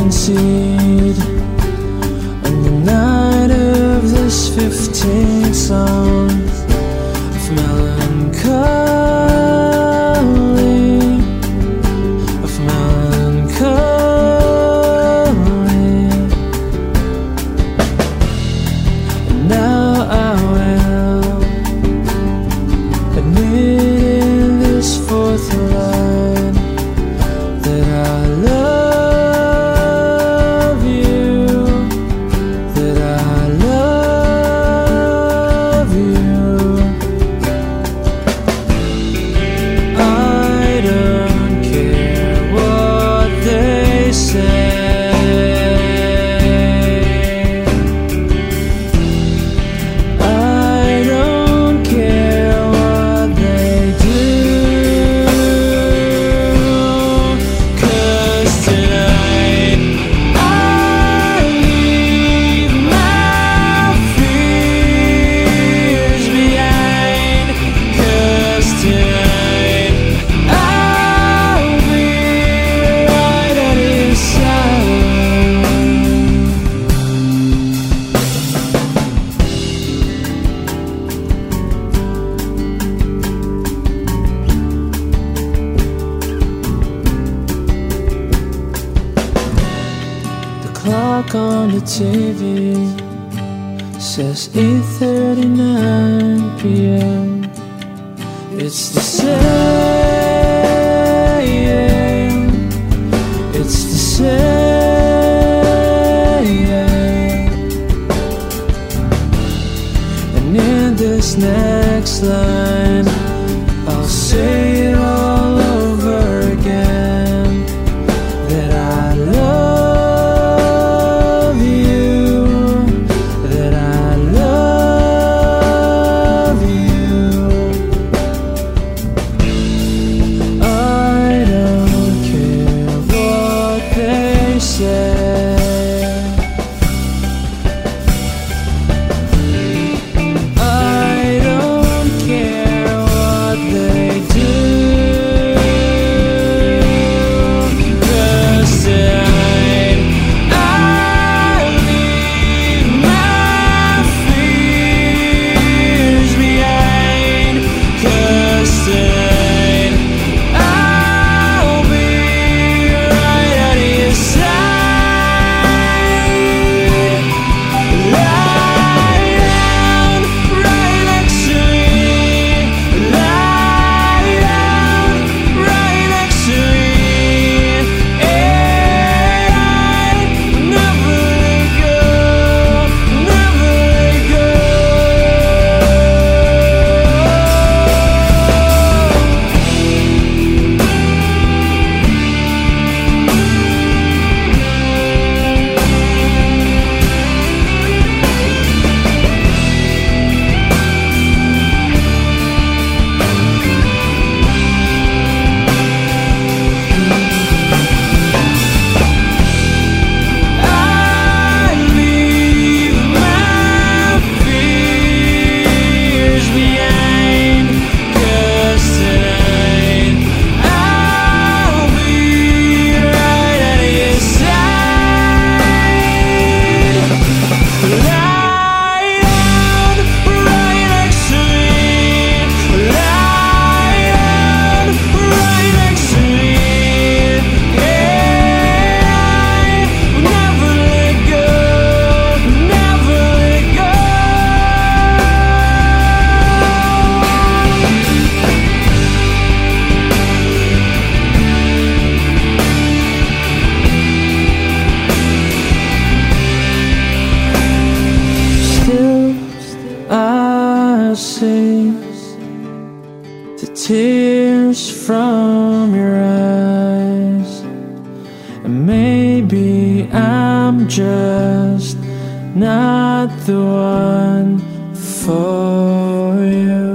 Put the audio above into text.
concede On the night of this 15th song of melody. on the TV says 8:39 p.m. It's the same. It's the same. And in this next line, I'll say. saves the tears from your eyes. And maybe I'm just not the one for you.